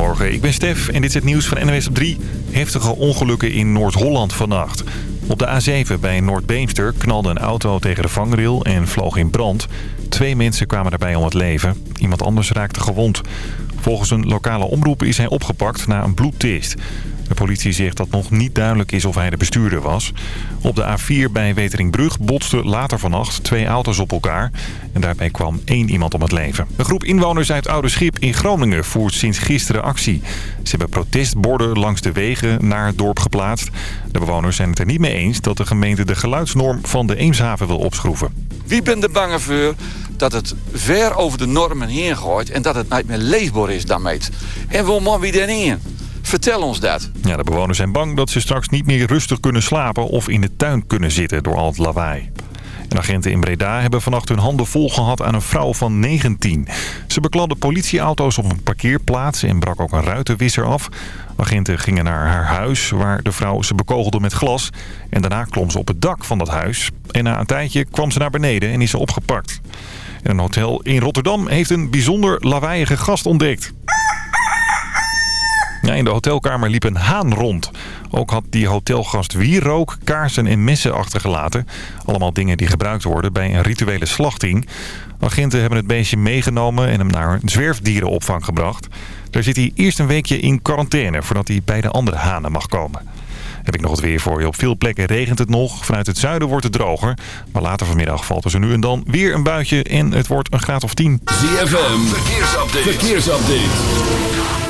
Goedemorgen, ik ben Stef en dit is het nieuws van NWS op 3. Heftige ongelukken in Noord-Holland vannacht. Op de A7 bij Noordbeemster knalde een auto tegen de vangrail en vloog in brand. Twee mensen kwamen daarbij om het leven. Iemand anders raakte gewond. Volgens een lokale omroep is hij opgepakt na een bloedtest. De politie zegt dat nog niet duidelijk is of hij de bestuurder was. Op de A4 bij Weteringbrug botsten later vannacht twee auto's op elkaar. En daarbij kwam één iemand om het leven. Een groep inwoners uit Oude Schip in Groningen voert sinds gisteren actie. Ze hebben protestborden langs de wegen naar het dorp geplaatst. De bewoners zijn het er niet mee eens dat de gemeente de geluidsnorm van de Eemshaven wil opschroeven. Wie bent er bang voor dat het ver over de normen heen gooit... en dat het niet meer leefbaar is daarmee? En waar moet wie dan in? Vertel ons dat. Ja, de bewoners zijn bang dat ze straks niet meer rustig kunnen slapen... of in de tuin kunnen zitten door al het lawaai. En agenten in Breda hebben vannacht hun handen vol gehad aan een vrouw van 19. Ze bekladden politieauto's op een parkeerplaats en brak ook een ruitenwisser af. Agenten gingen naar haar huis waar de vrouw ze bekogelde met glas. En daarna klom ze op het dak van dat huis. En na een tijdje kwam ze naar beneden en is ze opgepakt. En een hotel in Rotterdam heeft een bijzonder lawaaiige gast ontdekt. Ja, in de hotelkamer liep een haan rond. Ook had die hotelgast wierook, kaarsen en messen achtergelaten. Allemaal dingen die gebruikt worden bij een rituele slachting. Agenten hebben het beestje meegenomen en hem naar een zwerfdierenopvang gebracht. Daar zit hij eerst een weekje in quarantaine voordat hij bij de andere hanen mag komen. Heb ik nog het weer voor je. Op veel plekken regent het nog. Vanuit het zuiden wordt het droger. Maar later vanmiddag valt er zo nu en dan weer een buitje en het wordt een graad of 10. ZFM, verkeersupdate. verkeersupdate.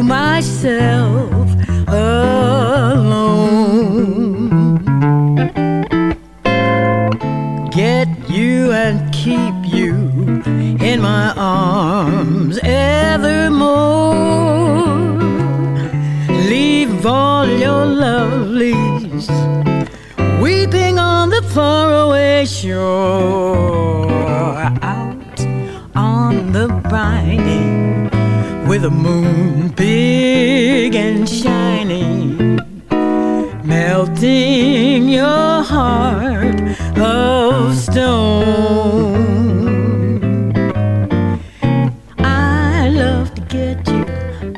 Myself alone. Get you and keep you in my arms evermore. Leave all your lovelies weeping on the faraway shore out on the briny with a moon big and shiny melting your heart of stone. I love to get you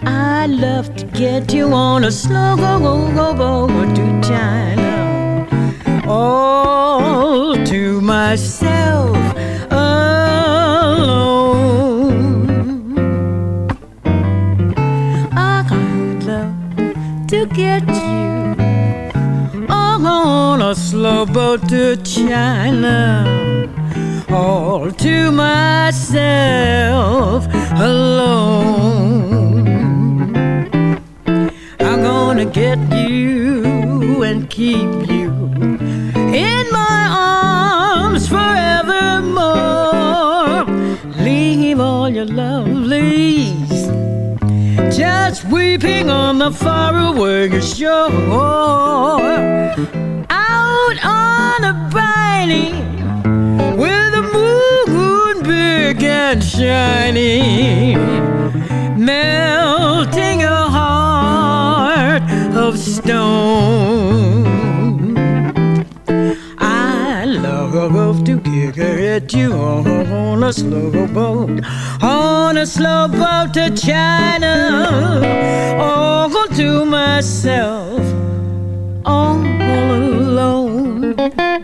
I love to get you on a slow go go go go to China. All to myself to China, all to myself alone. I'm gonna get you and keep you in my arms forevermore. Leave all your lovelies just weeping on the faraway shore. On a briny with the moon big and shiny, melting a heart of stone. I love to get you on a slow boat, on a slow boat to China, all to myself, all alone. Mm-hmm.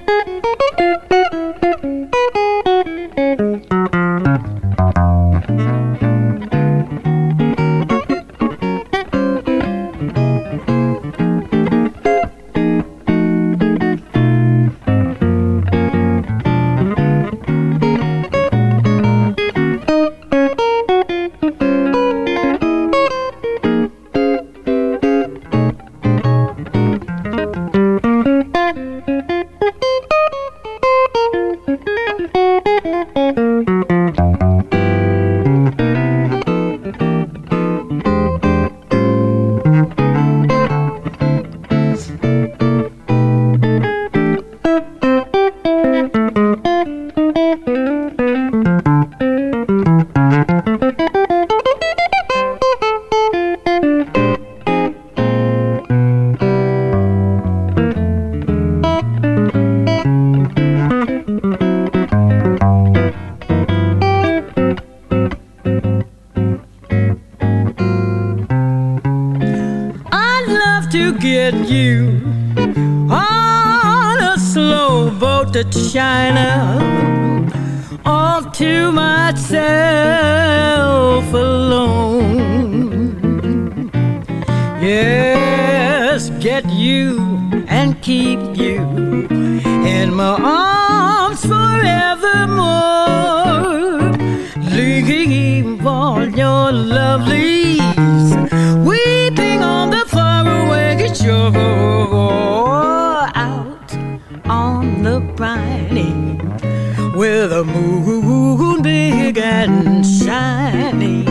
Moon big and shiny.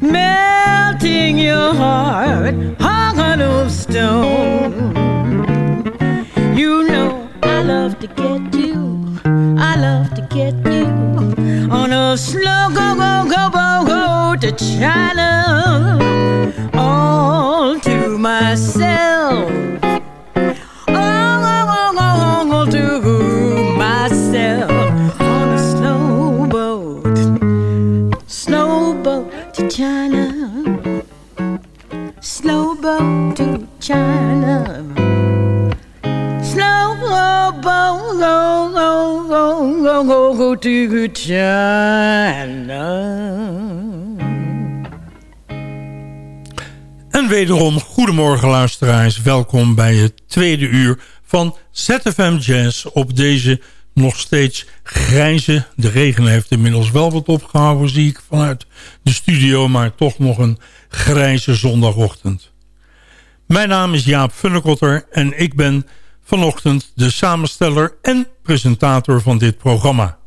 Melting your heart heart of stone. You know I love to get you I love to get you. On a slow go go go go go to China Welkom bij het tweede uur van ZFM Jazz op deze nog steeds grijze... De regen heeft inmiddels wel wat opgehouden, zie ik vanuit de studio... maar toch nog een grijze zondagochtend. Mijn naam is Jaap Funnekotter en ik ben vanochtend de samensteller en presentator van dit programma.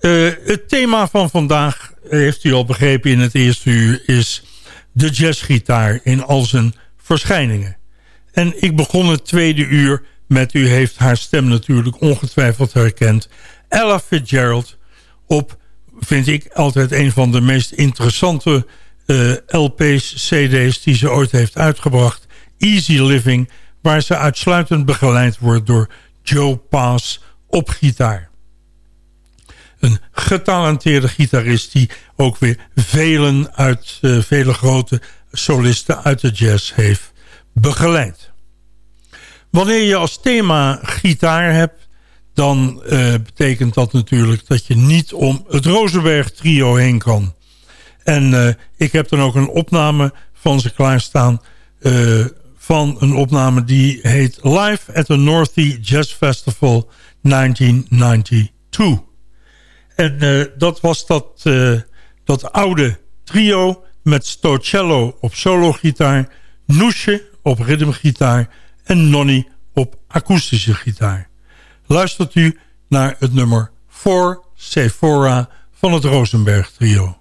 Eh, het thema van vandaag, heeft u al begrepen in het eerste uur... is de jazzgitaar in al zijn verschijningen. En ik begon het tweede uur met, u heeft haar stem natuurlijk ongetwijfeld herkend... Ella Fitzgerald op, vind ik, altijd een van de meest interessante eh, LP's, CD's... die ze ooit heeft uitgebracht, Easy Living... waar ze uitsluitend begeleid wordt door Joe Pass op gitaar. Een getalenteerde gitarist die ook weer velen uit uh, vele grote solisten uit de jazz heeft begeleid. Wanneer je als thema gitaar hebt, dan uh, betekent dat natuurlijk dat je niet om het Rosenberg trio heen kan. En uh, ik heb dan ook een opname van ze klaarstaan van een opname die heet Live at the Northie Jazz Festival 1992. En uh, dat was dat, uh, dat oude trio met Stocello op sologitaar... Noesje op ritmegitaar en Nonny op akoestische gitaar. Luistert u naar het nummer 4 Sephora van het Rosenberg Trio.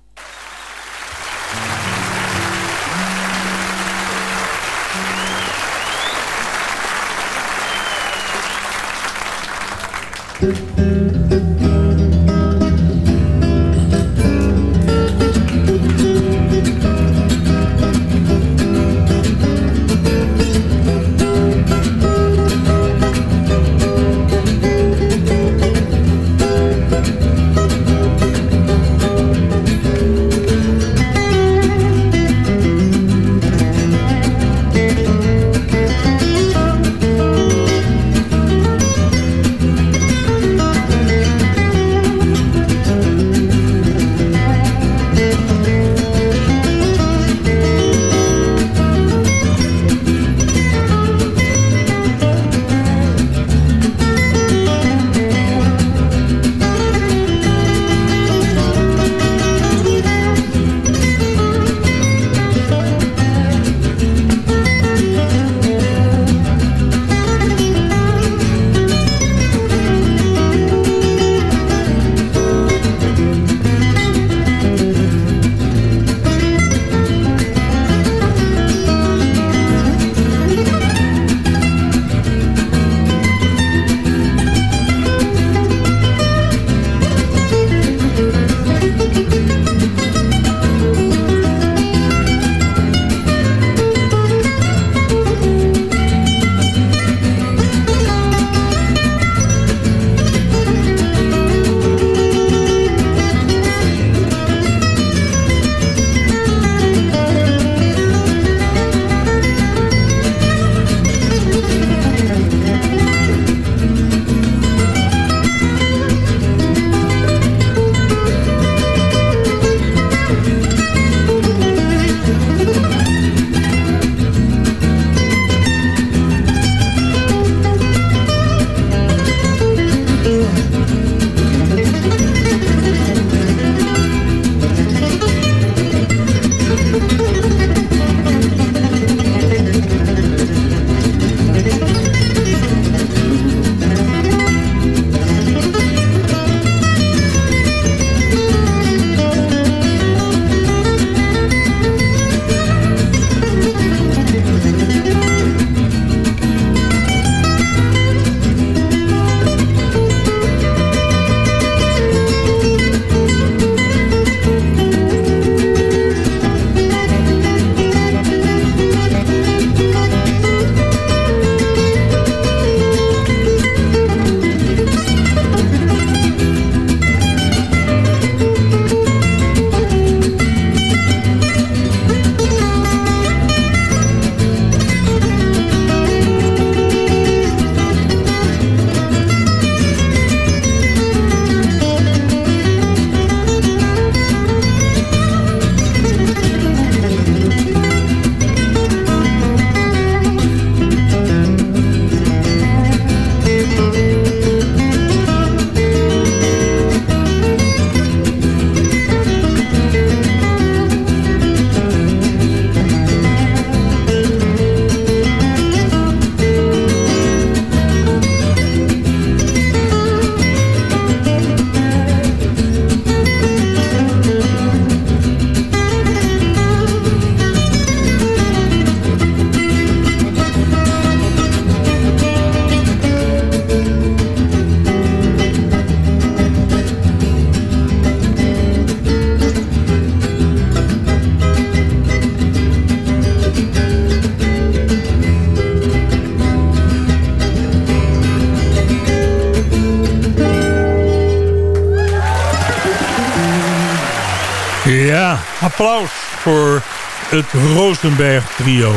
Het Rosenberg trio.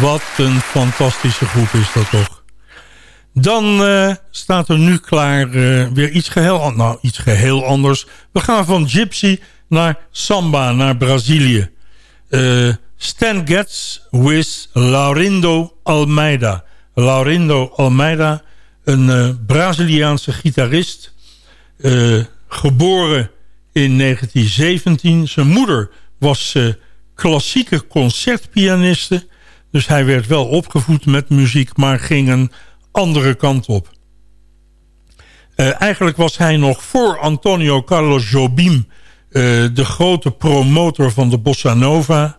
Wat een fantastische groep is dat toch. Dan uh, staat er nu klaar uh, weer iets geheel, nou, iets geheel anders. We gaan van Gypsy naar Samba, naar Brazilië. Uh, Stan Getz with Laurindo Almeida. Laurindo Almeida, een Braziliaanse gitarist. geboren in 1917. Zijn moeder was klassieke concertpianiste. Dus hij werd wel opgevoed met muziek, maar ging een andere kant op. Uh, eigenlijk was hij nog voor Antonio Carlos Jobim... Uh, de grote promotor van de Bossa Nova.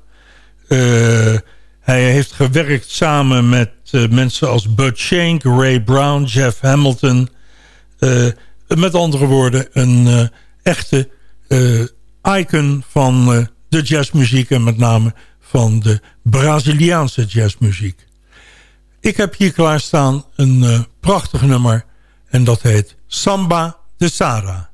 Uh, hij heeft gewerkt samen met mensen als Bud Shank, Ray Brown, Jeff Hamilton. met andere woorden, een echte icon van de jazzmuziek... en met name van de Braziliaanse jazzmuziek. Ik heb hier klaarstaan een uh, prachtig nummer en dat heet Samba de Sara.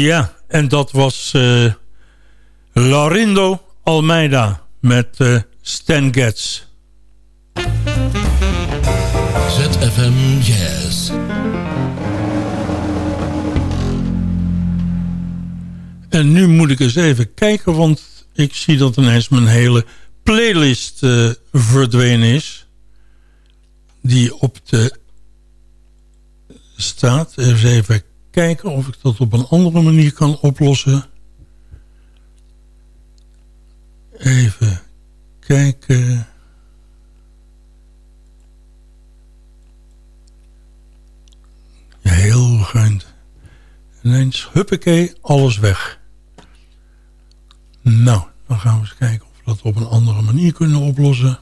Ja, en dat was uh, Laurindo Almeida met uh, Stan Getz. ZFM Jazz. En nu moet ik eens even kijken, want ik zie dat ineens mijn hele playlist uh, verdwenen is. Die op de staat. Even kijken of ik dat op een andere manier kan oplossen. Even kijken. Heel geind. Ineens, huppakee, alles weg. Nou, dan gaan we eens kijken of we dat op een andere manier kunnen oplossen.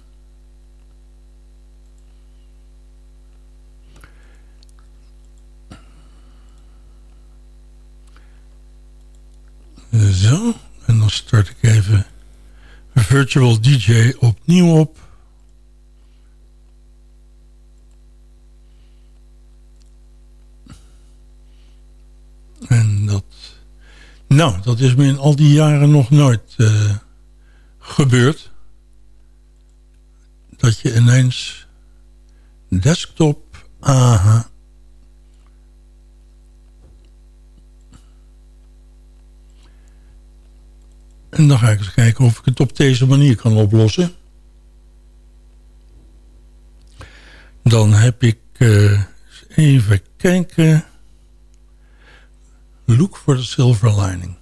Zo, en dan start ik even Virtual DJ opnieuw op. En dat... Nou, dat is me in al die jaren nog nooit uh, gebeurd. Dat je ineens desktop, aha, En dan ga ik eens kijken of ik het op deze manier kan oplossen. Dan heb ik uh, even kijken. Look for the silver lining.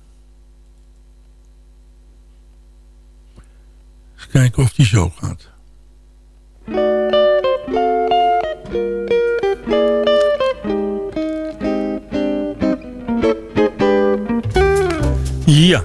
Eens kijken of die zo gaat. Ja,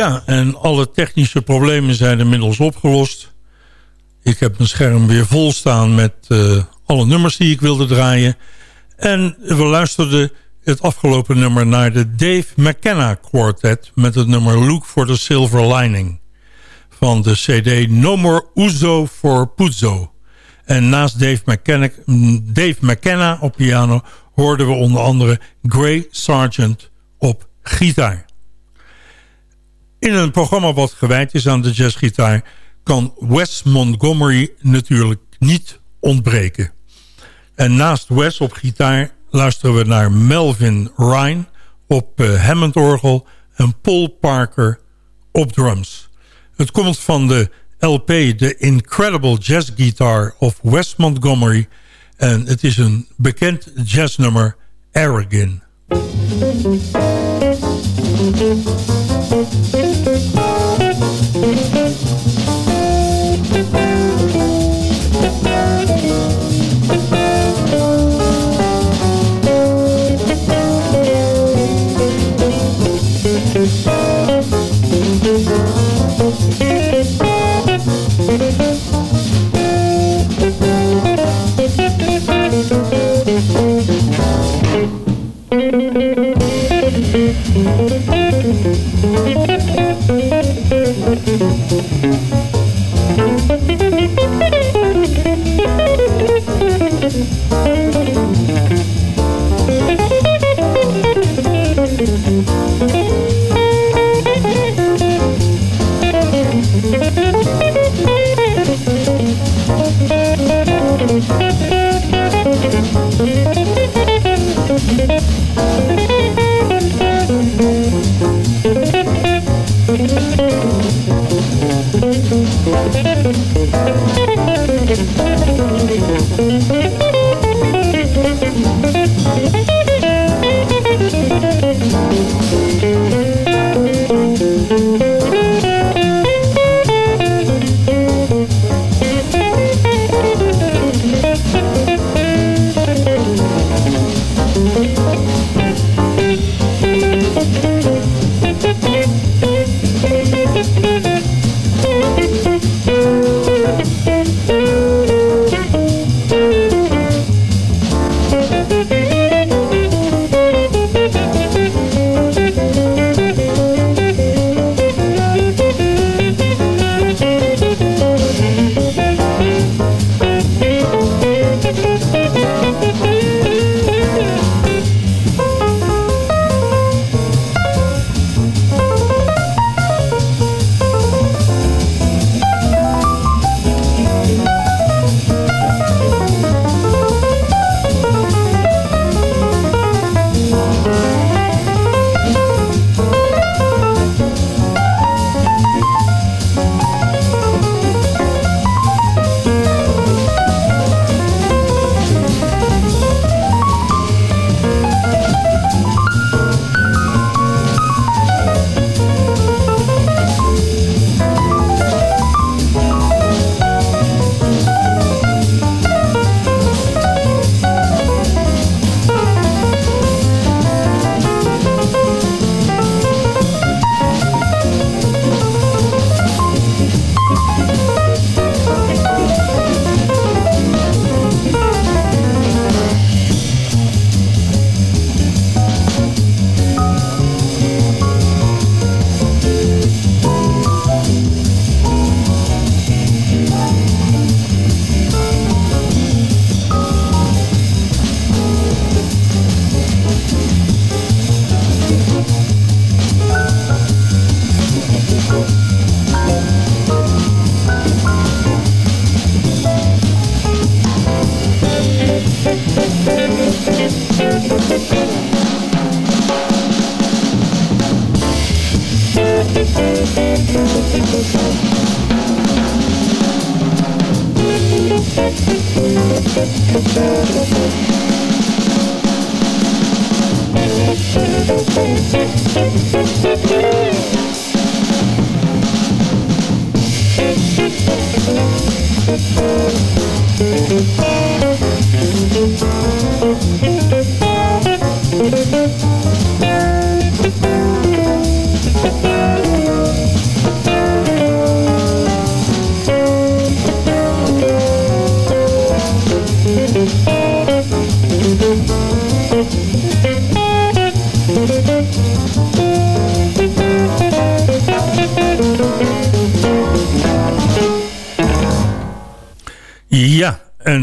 Ja, en alle technische problemen zijn inmiddels opgelost. Ik heb mijn scherm weer vol staan met uh, alle nummers die ik wilde draaien. En we luisterden het afgelopen nummer naar de Dave McKenna Quartet... met het nummer Look for the Silver Lining van de cd No More Uzo for Puzzo. En naast Dave McKenna, Dave McKenna op piano hoorden we onder andere Gray Sargent op gitaar. In een programma wat gewijd is aan de jazzgitaar... kan Wes Montgomery natuurlijk niet ontbreken. En naast Wes op gitaar luisteren we naar Melvin Ryan op uh, Hammond-orgel... en Paul Parker op drums. Het komt van de LP The Incredible Jazz Guitar of Wes Montgomery... en het is een bekend jazznummer Arrogant.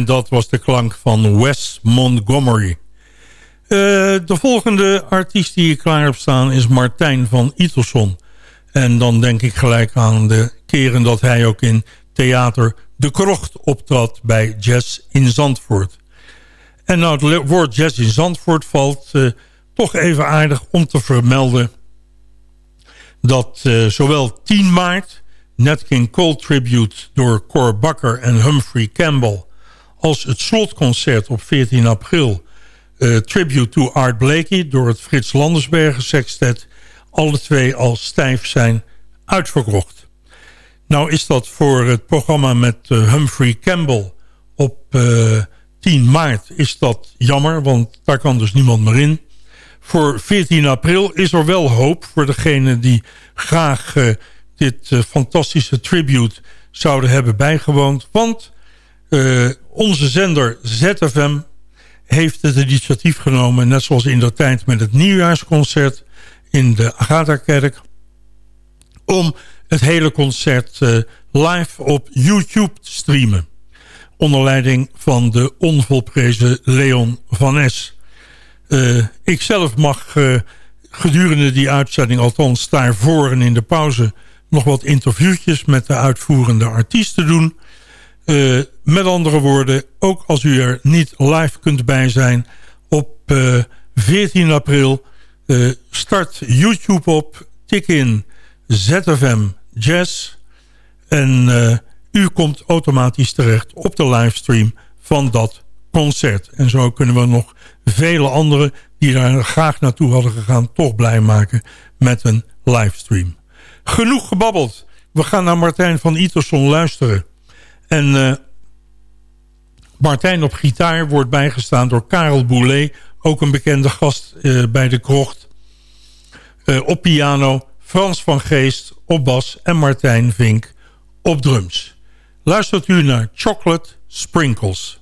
Dat was de klank van Wes Montgomery. Uh, de volgende artiest die ik klaar heb staan is Martijn van Itelson. En dan denk ik gelijk aan de keren dat hij ook in theater De Krocht optrad bij Jazz in Zandvoort. En nou het woord Jazz in Zandvoort valt uh, toch even aardig om te vermelden... dat uh, zowel 10 maart, Nat King Cole Tribute door Cor Bakker en Humphrey Campbell... als het slotconcert op 14 april... Uh, Tribute to Art Blakey door het Frits Landersbergen Sextet... alle twee al stijf zijn uitverkocht. Nou is dat voor het programma met uh, Humphrey Campbell op uh, 10 maart is dat jammer, want daar kan dus niemand meer in. Voor 14 april is er wel hoop voor degenen die graag dit fantastische tribute zouden hebben bijgewoond. Want onze zender ZFM heeft het initiatief genomen... net zoals in de tijd met het nieuwjaarsconcert in de Agatha-kerk... om het hele concert live op YouTube te streamen onder leiding van de onvolprezen Leon van Es. Uh, ik zelf mag uh, gedurende die uitzending, althans daarvoor en in de pauze... nog wat interviewtjes met de uitvoerende artiesten doen. Uh, met andere woorden, ook als u er niet live kunt bij zijn... op 14 april start YouTube op, tik in ZFM Jazz... En u komt automatisch terecht op de livestream van dat concert. En zo kunnen we nog vele anderen die daar graag naartoe hadden gegaan... toch blij maken met een livestream. Genoeg gebabbeld. We gaan naar Martijn van Iterson luisteren. En uh, Martijn op gitaar wordt bijgestaan door Karel Boulet... ook een bekende gast uh, bij de krocht. Uh, op piano Frans van Geest op bas en Martijn Vink op drums. Luistert u naar Chocolate Sprinkles.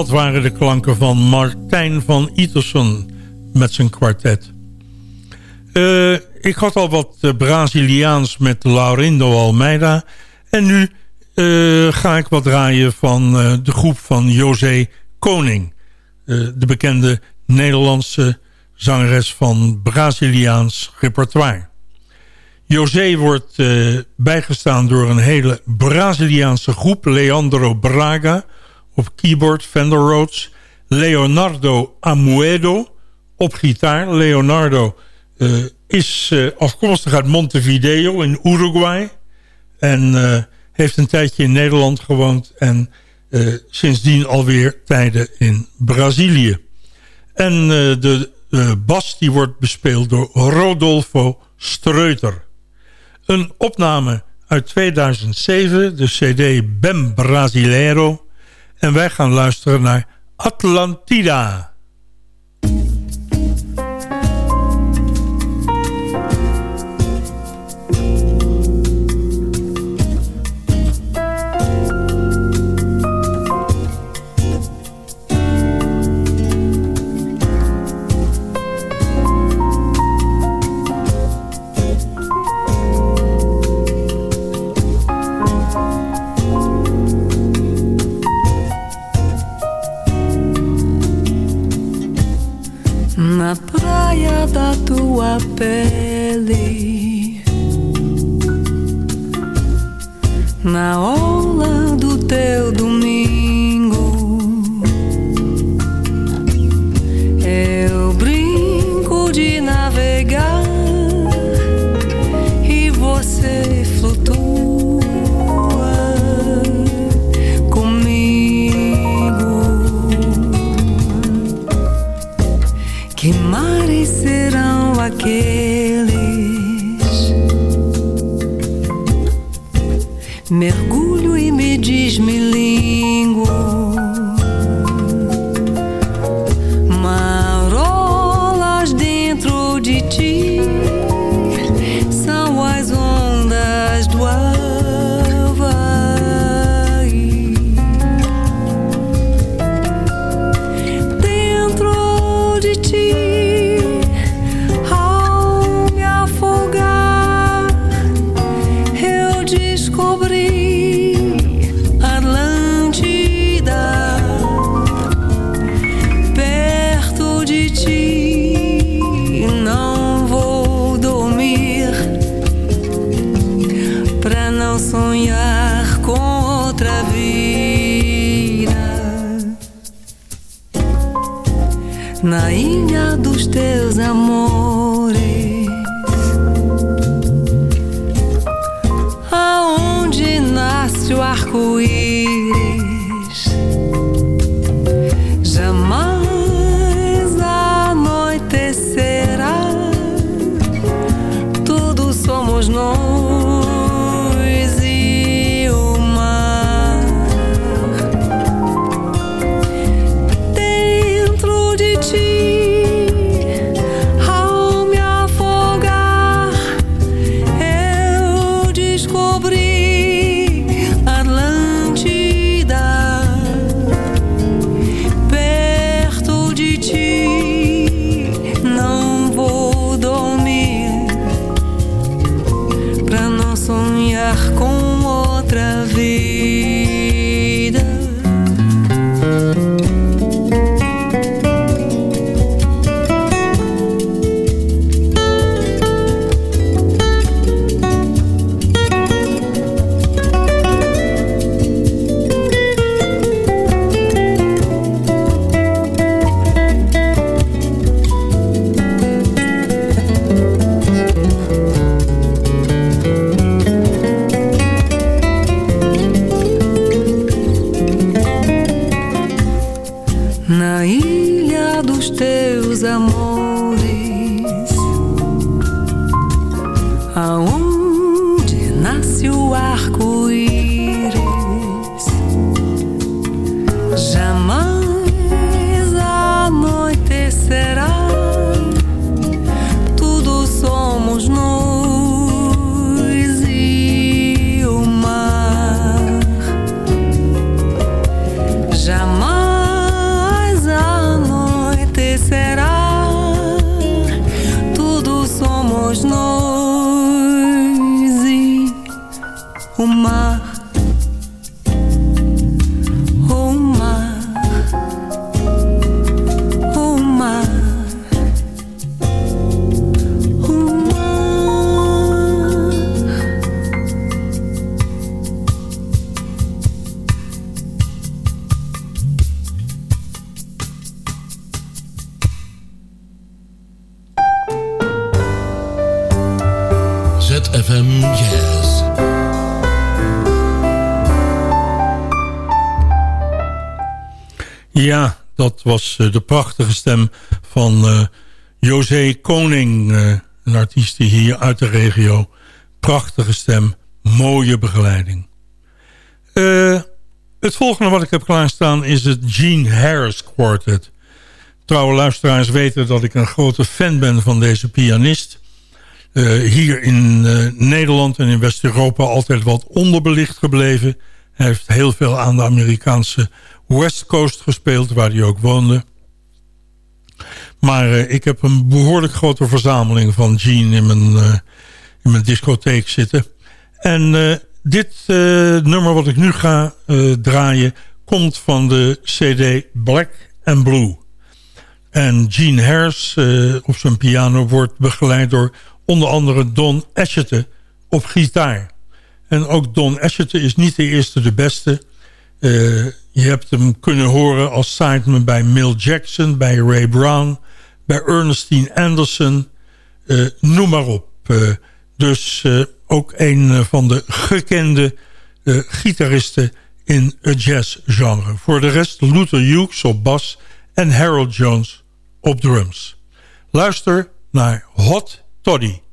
Dat waren de klanken van Martijn van Iterson met zijn kwartet. Uh, ik had al wat uh, Braziliaans met Laurindo Almeida. En nu uh, ga ik wat draaien van de groep van José Koning. de bekende Nederlandse zangeres van Braziliaans repertoire. José wordt bijgestaan door een hele Braziliaanse groep. Leandro Braga op keyboard, Fender Rhodes. Leonardo Amuedo op gitaar. Leonardo uh, is uh, afkomstig uit Montevideo in Uruguay. En uh, heeft een tijdje in Nederland gewoond. En sindsdien alweer tijden in Brazilië. En de bas die wordt bespeeld door Rodolfo Streuter. Een opname uit 2007, de cd Bem Brasileiro. En wij gaan luisteren naar Atlantida. na praia da tua pele, na onda do teu domingo Jazz. Ja, dat was eh, de prachtige stem van uh, José Koning. Uh, een artiest die hier uit de regio. Prachtige stem, mooie begeleiding. Het volgende wat ik heb klaarstaan is het Gene Harris Quartet. Trouwe luisteraars weten dat ik een grote fan ben van deze pianist. Uh, hier in uh, Nederland en in West-Europa altijd wat onderbelicht gebleven. Hij heeft heel veel aan de Amerikaanse West Coast gespeeld, waar hij ook woonde. Maar uh, ik heb een behoorlijk grote verzameling van Gene in mijn, in mijn discotheek zitten. En dit nummer wat ik nu ga draaien komt van de CD Black and Blue. En Gene Harris op zijn piano wordt begeleid door onder andere Don Asheton op gitaar. En ook Don Asheton is niet de eerste de beste. Uh, je hebt hem kunnen horen als sideman bij Mill Jackson, bij Ray Brown, bij Ernestine Anderson, uh, noem maar op. Uh, dus ook een van de gekende gitaristen in het jazzgenre. Voor de rest Luther Hughes op bas en Harold Jones op drums. Luister naar Hot Tony.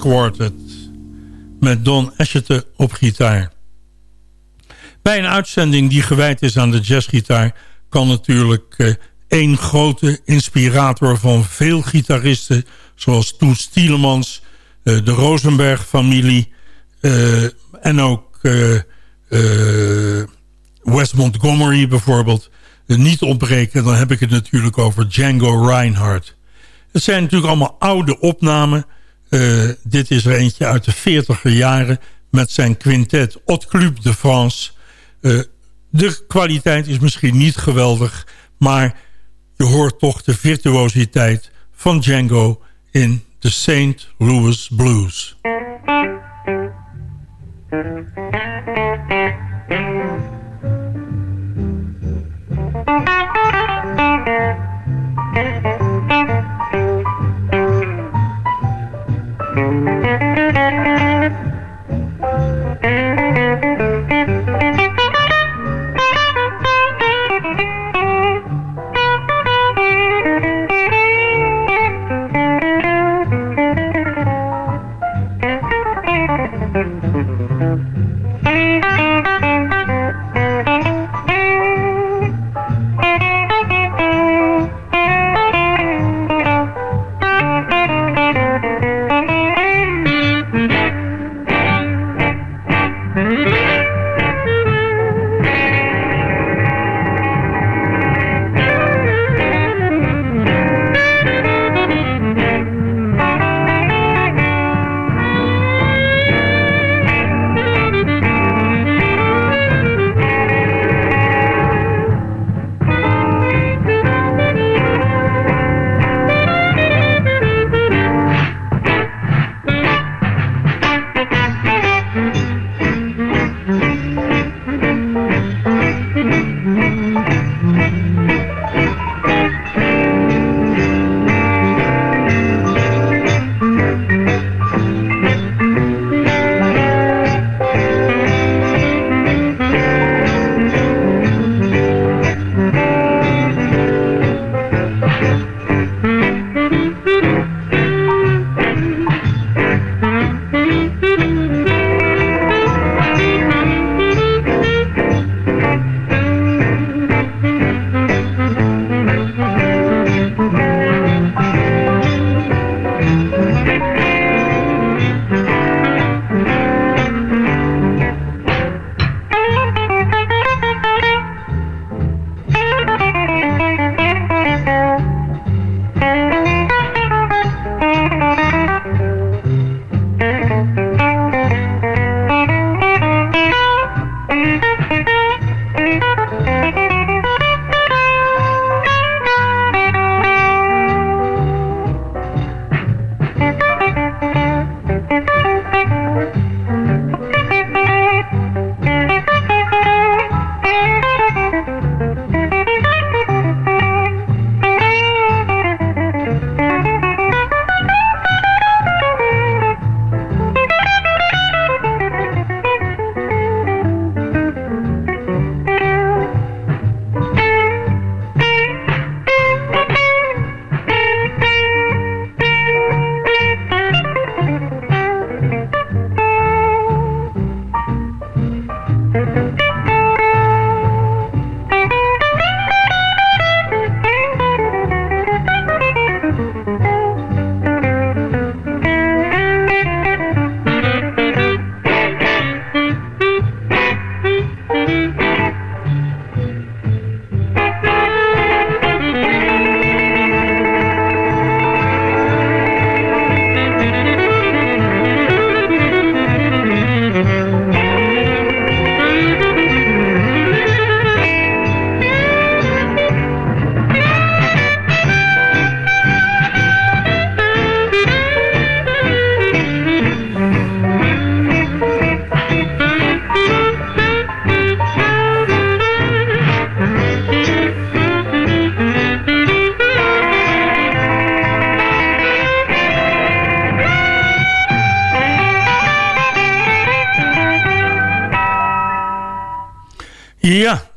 Quartet met Don Asheton op gitaar. Bij een uitzending die gewijd is aan de jazzgitaar... kan natuurlijk uh, één grote inspirator van veel gitaristen... zoals Toet Stielemans, uh, de Rosenberg-familie... Uh, en ook Wes Montgomery bijvoorbeeld... niet ontbreken. Dan heb ik het natuurlijk over Django Reinhardt. Het zijn natuurlijk allemaal oude opnamen. Uh, dit is er eentje uit de 40 jaren met zijn quintet Haute Club de France. Uh, de kwaliteit is misschien niet geweldig, maar je hoort toch de virtuositeit van Django in de St. Louis Blues. Música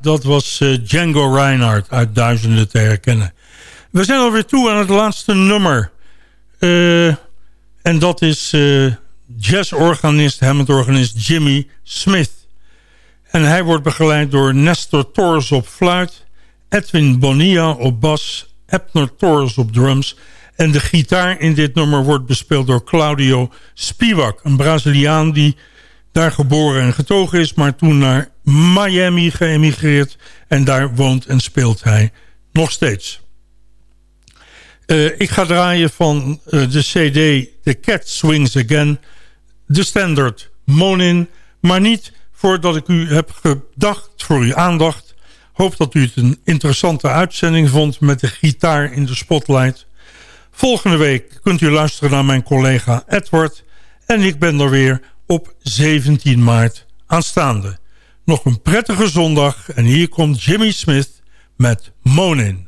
dat was uh, Django Reinhardt uit Duizenden te herkennen. We zijn alweer toe aan het laatste nummer. Uh, En dat is uh, jazzorganist, Hammond-organist Jimmy Smith. En hij wordt begeleid door Nestor Torres op fluit... Edwin Bonilla op bas, Ebner Torres op drums... en de gitaar in dit nummer wordt bespeeld door Claudio Spivak... een Braziliaan die daar geboren en getogen is... maar toen naar Miami geëmigreerd en daar woont en speelt hij nog steeds. Uh, ik ga draaien van uh, de cd The Cat Swings Again, de standard Monin, maar niet voordat ik u heb gedacht voor uw aandacht. Hoop dat u het een interessante uitzending vond met de gitaar in de spotlight. Volgende week kunt u luisteren naar mijn collega Edward en ik ben er weer op 17 maart aanstaande. Nog een prettige zondag en hier komt Jimmy Smith met Monin.